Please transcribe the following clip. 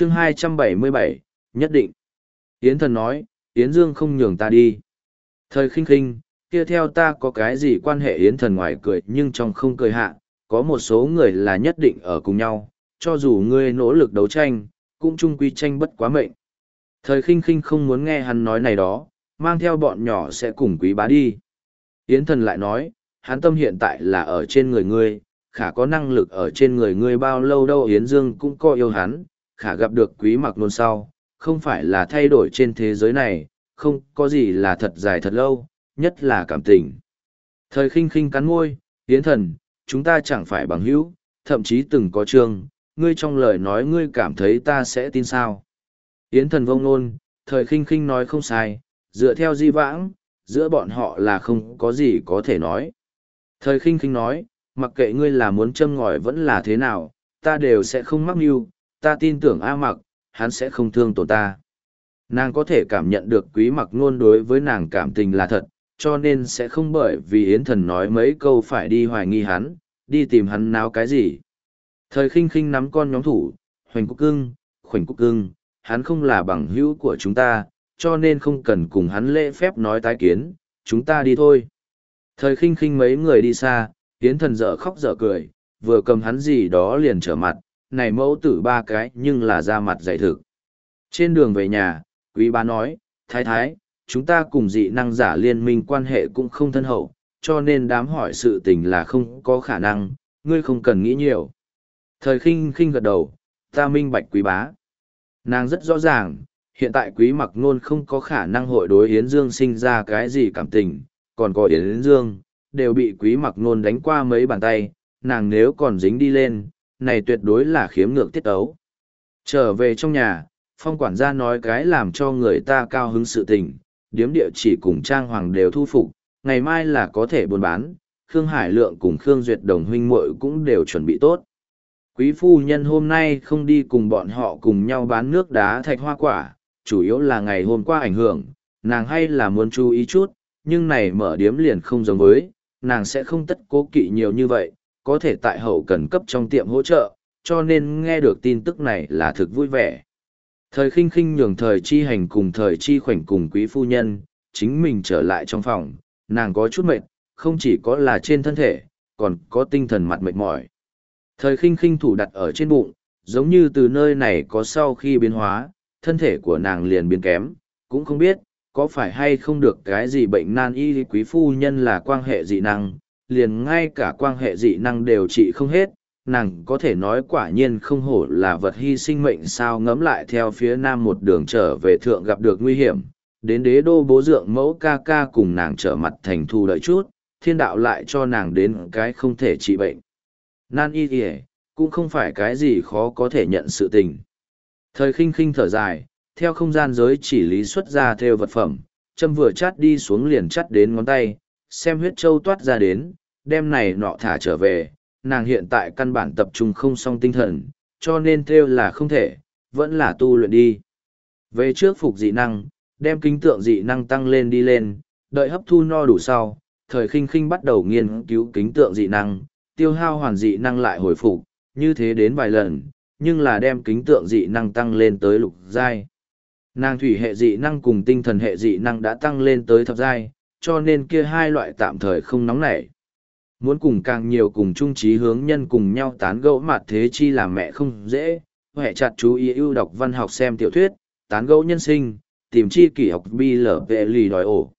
chương 277, nhất định. Yến thần nói, Yến Dương không nhường ta đi. Thời khinh khinh, kia theo ta có cái gì quan hệ Yến thần ngoài cười nhưng trong không cười hạ, có một số người là nhất định ở cùng nhau, cho dù ngươi nỗ lực đấu tranh, cũng chung quy tranh bất quá mệnh. Thời khinh khinh không muốn nghe hắn nói này đó, mang theo bọn nhỏ sẽ cùng quý bá đi. Yến thần lại nói, hắn tâm hiện tại là ở trên người ngươi, khả có năng lực ở trên người ngươi bao lâu đâu Yến Dương cũng có yêu hắn, khả gặp được quý mặc nôn sau, không phải là thay đổi trên thế giới này, không có gì là thật dài thật lâu, nhất là cảm tình. Thời khinh khinh cắn môi, Yến thần, chúng ta chẳng phải bằng hữu, thậm chí từng có trường, ngươi trong lời nói ngươi cảm thấy ta sẽ tin sao. Yến thần vông nôn, thời khinh khinh nói không sai, dựa theo di vãng, giữa bọn họ là không có gì có thể nói. Thời khinh khinh nói, mặc kệ ngươi là muốn châm ngòi vẫn là thế nào, ta đều sẽ không mắc mưu, ta tin tưởng A mặc, hắn sẽ không thương tổn ta. Nàng có thể cảm nhận được quý mặc ngôn đối với nàng cảm tình là thật, cho nên sẽ không bởi vì Yến thần nói mấy câu phải đi hoài nghi hắn, đi tìm hắn náo cái gì. Thời khinh khinh nắm con nhóm thủ, hoành cúc cưng, khoảnh cúc cưng, hắn không là bằng hữu của chúng ta, cho nên không cần cùng hắn lễ phép nói tái kiến, chúng ta đi thôi. Thời khinh khinh mấy người đi xa, Yến thần dở khóc dở cười, vừa cầm hắn gì đó liền trở mặt, này mẫu tử ba cái nhưng là ra mặt dạy thực. Trên đường về nhà, quý bá nói, thái thái, chúng ta cùng dị năng giả liên minh quan hệ cũng không thân hậu, cho nên đám hỏi sự tình là không có khả năng, ngươi không cần nghĩ nhiều. Thời khinh khinh gật đầu, ta minh bạch quý bá. Nàng rất rõ ràng, hiện tại quý mặc ngôn không có khả năng hội đối Yến Dương sinh ra cái gì cảm tình, còn có Yến Dương, đều bị quý mặc ngôn đánh qua mấy bàn tay, nàng nếu còn dính đi lên, này tuyệt đối là khiếm ngược tiết ấu. Trở về trong nhà, phong quản gia nói cái làm cho người ta cao hứng sự tình, điếm địa chỉ cùng trang hoàng đều thu phục, ngày mai là có thể buôn bán, Khương Hải Lượng cùng Khương Duyệt Đồng huynh muội cũng đều chuẩn bị tốt. Quý phu nhân hôm nay không đi cùng bọn họ cùng nhau bán nước đá thạch hoa quả, chủ yếu là ngày hôm qua ảnh hưởng, nàng hay là muốn chú ý chút, nhưng này mở điếm liền không giống với, nàng sẽ không tất cố kỵ nhiều như vậy, có thể tại hậu cần cấp trong tiệm hỗ trợ, cho nên nghe được tin tức này là thực vui vẻ. Thời khinh khinh nhường thời chi hành cùng thời chi khoảnh cùng quý phu nhân, chính mình trở lại trong phòng, nàng có chút mệt, không chỉ có là trên thân thể, còn có tinh thần mặt mệt mỏi. Thời khinh khinh thủ đặt ở trên bụng, giống như từ nơi này có sau khi biến hóa, thân thể của nàng liền biến kém, cũng không biết, có phải hay không được cái gì bệnh nan y quý phu nhân là quan hệ dị năng, liền ngay cả quan hệ dị năng đều trị không hết, nàng có thể nói quả nhiên không hổ là vật hy sinh mệnh sao ngẫm lại theo phía nam một đường trở về thượng gặp được nguy hiểm, đến đế đô bố dượng mẫu ca ca cùng nàng trở mặt thành thu đợi chút, thiên đạo lại cho nàng đến cái không thể trị bệnh. Nan y kìa, cũng không phải cái gì khó có thể nhận sự tình. Thời khinh khinh thở dài, theo không gian giới chỉ lý xuất ra theo vật phẩm, châm vừa chát đi xuống liền chắt đến ngón tay, xem huyết châu toát ra đến, đem này nọ thả trở về, nàng hiện tại căn bản tập trung không song tinh thần, cho nên theo là không thể, vẫn là tu luyện đi. Về trước phục dị năng, đem kính tượng dị năng tăng lên đi lên, đợi hấp thu no đủ sau, thời khinh khinh bắt đầu nghiên cứu kính tượng dị năng, tiêu hao hoàn dị năng lại hồi phục, như thế đến vài lần, nhưng là đem kính tượng dị năng tăng lên tới lục giai. Nàng thủy hệ dị năng cùng tinh thần hệ dị năng đã tăng lên tới thập giai, cho nên kia hai loại tạm thời không nóng nảy. Muốn cùng càng nhiều cùng chung trí hướng nhân cùng nhau tán gẫu mặt thế chi làm mẹ không dễ, hệ chặt chú ý ưu đọc văn học xem tiểu thuyết, tán gẫu nhân sinh, tìm chi kỷ học bi lở vệ lì đòi ổ.